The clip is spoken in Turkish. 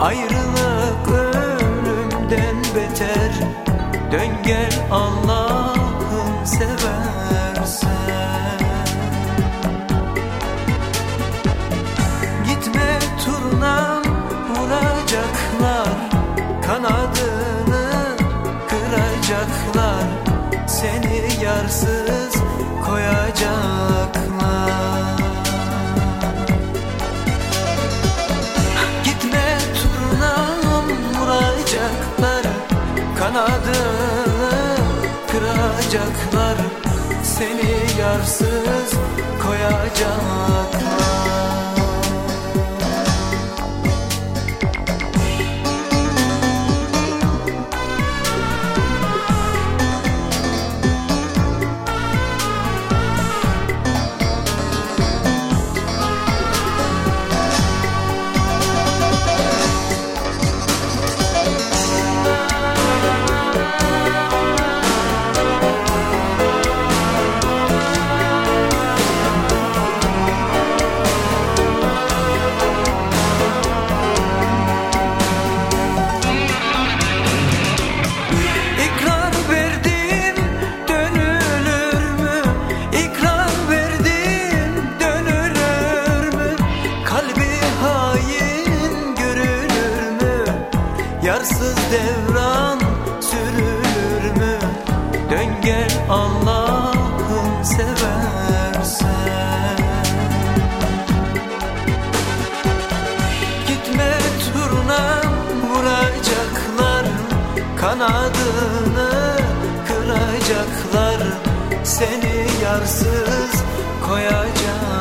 Ayrılık ölümden beter. Dön gel Allah'ın seversen. Gitme turnam vuracaklar. Kanadını kıracaklar. Seni yarsız koyacaklar Kanadını kıracaklar. Seni yarsız koyacaklar Yarsız devran sürülür mü? Dön gel Allah'ın seversen. Gitme turnam vuracaklar Kanadını kıracaklar. Seni yarsız koyacaklar